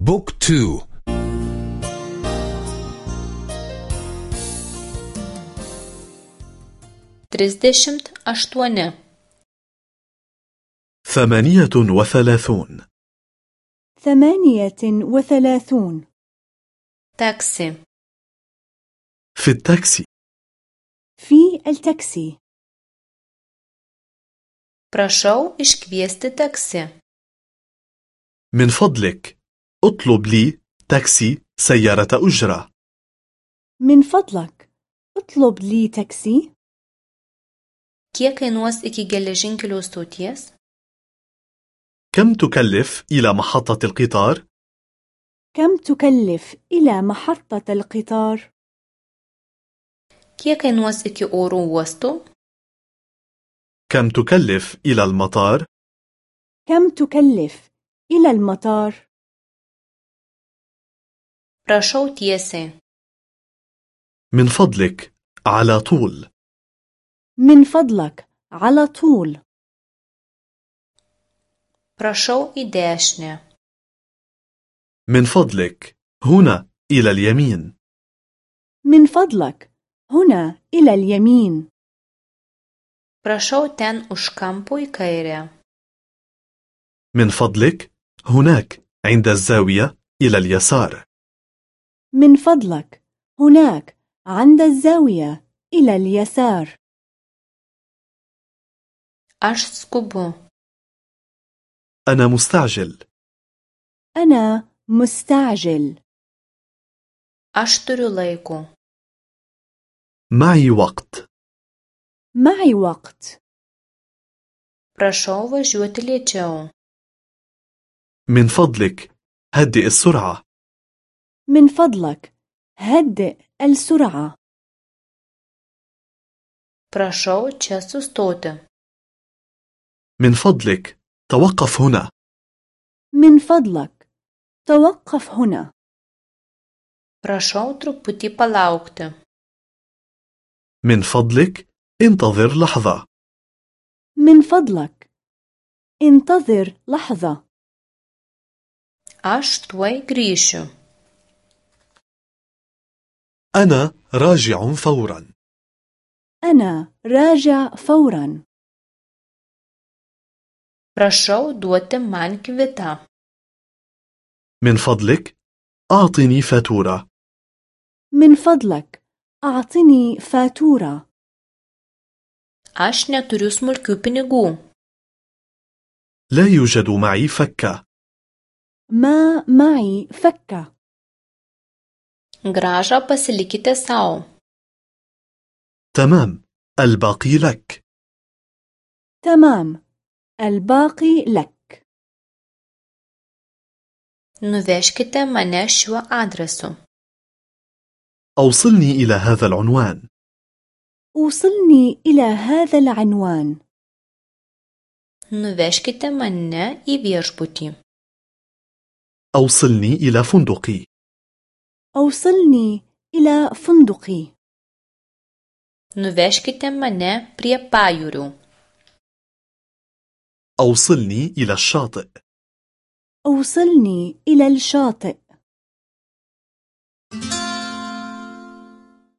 book two. trisdešimt aštuoni. ثمانية وثلاثون. ثمانية وثلاثون. تاكسي. في التاكسي. في التاكسي. Prašau iškviesti taksi. من فضلك. اطلب لي تاكسي سيارة أجرة من فضلك اطلب لي تاكسي Kiek kainuos iki geležinkelio stoties? كم تكلف إلى محطة القطار؟ كم تكلف إلى محطة القطار Kiek kainuos iki oro uosto? كم تكلف إلى المطار؟ كم تكلف إلى المطار Prašau tiesiai. من فضلك على طول من فضلك على طول į dešinę. من فضلك هنا إلى اليمين من فضلك هنا إلى اليمين už kampo į kairę. من فضلك هناك عند الزاوية إلى اليسار من فضلك. هناك عند الزاوية إلى اليسار. أنا مستعجل. أنا مستعجل. Turiu laiko. معي وقت. معي وقت. Lėčiau. من فضلك. هدئ السرعة. من فضلك هدئ السرعة Prašau čia sustoti. من فضلك توقف هنا من فضلك توقف هنا Prašau truputį palaukti. من فضلك انتظر لحظة من فضلك انتظر لحظة Aš tuoj grįšiu. أنا راجع فورا. أنا راجع فورا. Prašau duoti man kvitą. من فضلك أعطني فاتورة. من فضلك أعطني فاتورة. Aš neturiu smulkių pinigų. لا يوجد معي فكة. ما معي فكة. Gražą pasilikite savo. تمام الباقي لك تمام الباقي لك Nuvežkite mane šiuo adresu. أوصلني إلى هذا العنوان وصلني إلى هذا العنوان Nuvežkite mane į viešbutį. أوصلني إلى فندقي أوصلني إلى فندقي. Nuvežkite mane prie pajūrių. أوصلني إلى الشاطئ. أوصلني إلى الشاطئ.